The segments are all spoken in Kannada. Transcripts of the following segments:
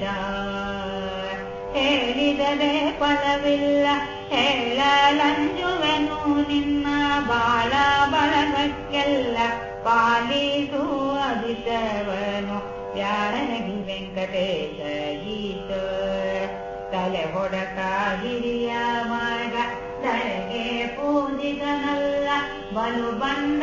ವೇದ ಹೇಳಿದರೆ ಫಲವಿಲ್ಲ ಹೇಳಲಂಜುವೆನು ನಿನ್ನ ಬಾಳ ಬಳಗಕ್ಕೆಲ್ಲ ಪಾಲಿಸು ಅದಿತವನು ಯಾರನಗಿ ವೆಂಕಟೇಶ ಗೀತ ತಲೆ ಹೊಡಕ ಹಿರಿಯ ಮಾರ್ಗ ತಲೆಗೆ ಪೂಜಿತನಲ್ಲ ಬಲು ಬಂದ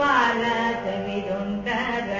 पाल विरु